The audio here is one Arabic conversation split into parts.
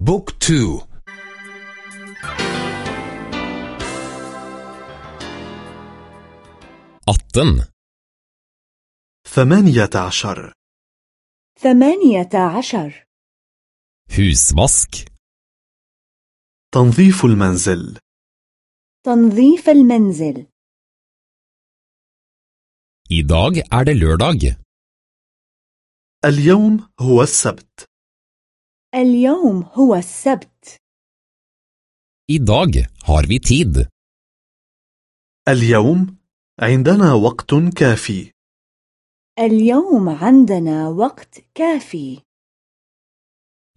بوك تو. atten, ثمانية عشر. ثمانية عشر. husvask, تنظيف المنزل. تنظيف المنزل. I dag er det lørdag. اليوم هو السبت. اليوم هو السبت I dag har vi tid. اليوم عندنا وقت كافي اليوم عندنا وقت كافي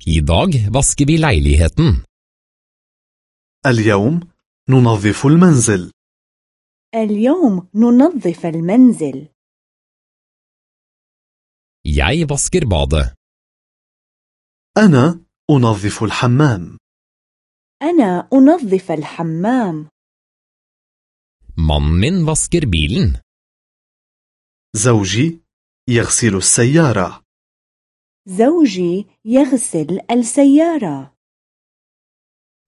I dag vasker vi leiligheten. اليوم ننظف المنزل اليوم ننظف المنزل Jeg vasker badet. أنا أنظف الحمام. أنا أنظف الحمام. Mannen min vasker bilen. زوجي يغسل السيارة. زوجي يغسل السيارة.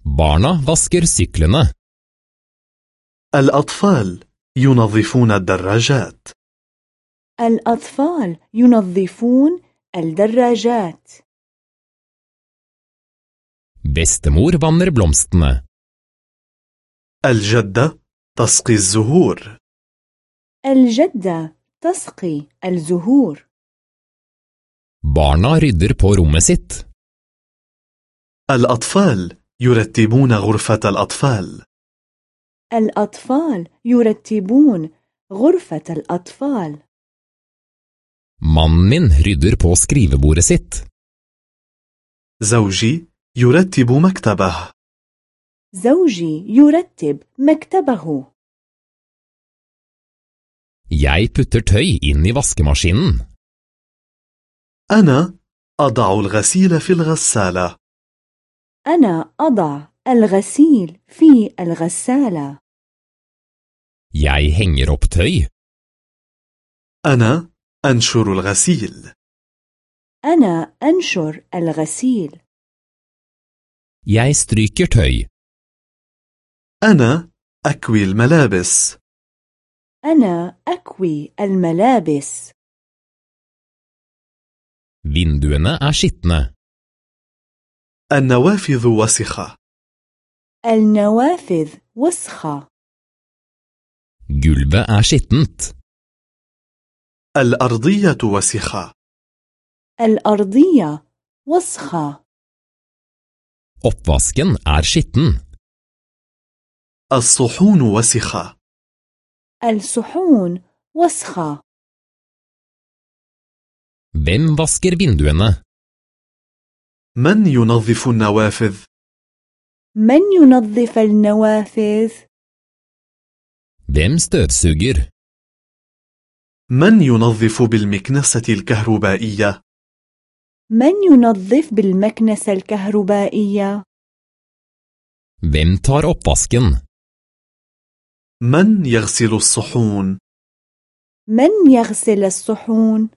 Barna vasker syklene. الأطفال ينظفون الدراجات. الأطفال ينظفون الدراجات. Bestemor vanner blomstene. الجدة تسقي الزهور الجدة تسقي الزهور Barna rydder på rommet sitt. الأطفال يرتبون غرفة الأطفال الأطفال يرتبون غرفة الأطفال Mannen min rydder på skrivebordet sitt. زوجي يرتب مكتبه. زوجي يرتب مكتبه. Jeg putter tøy inn i vaskemaskinen. أنا أضع الغسيل في الغسالة. أنا أضع الغسيل في الغسالة. Jeg henger opp tøy. أنا أنشر الغسيل. أنا أنشر الغسيل. Jeg stryker tøy. أنا أكوي الملابس أنا أكوي الملابس Vinduene er skitne. النوافذ وسخة النوافذ وسخة Gulvet er skittent. الأرضية وسخة الأرضية وسخة Oppvasken er skitten. الصحون وسخة الصحون وسخة Hvem vasker vinduene? من ينظف النوافذ؟ من ينظف النوافذ؟ Hvem støvsuger? من ينظف بالمكنسة الكهربائية؟ من ينظف بالمكنسة الكهربائية؟ Hvem tar oppvasken? من يغسل الصحون؟ من يغسل الصحون؟